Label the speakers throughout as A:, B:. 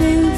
A: been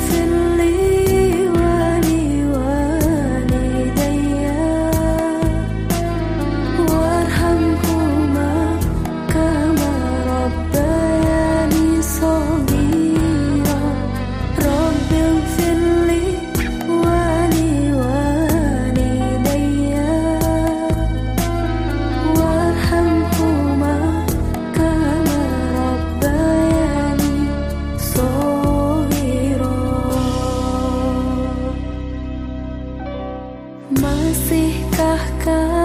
A: masihkah kau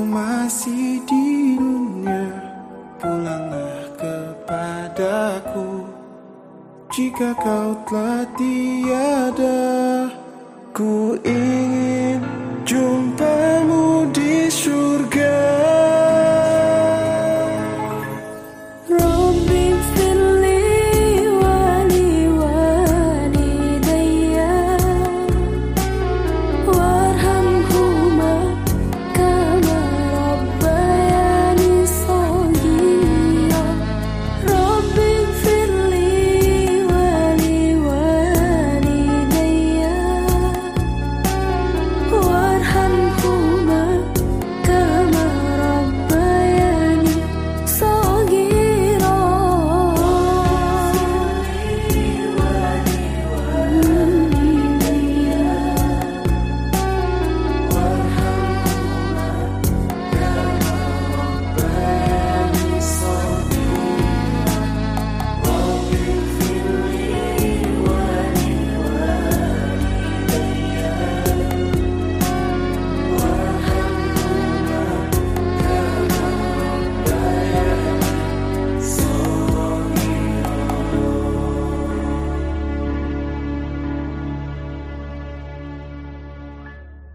A: masih di dunia Pulanglah kepadaku. Jika kau telah tiada Ku ingin jumpamu di surga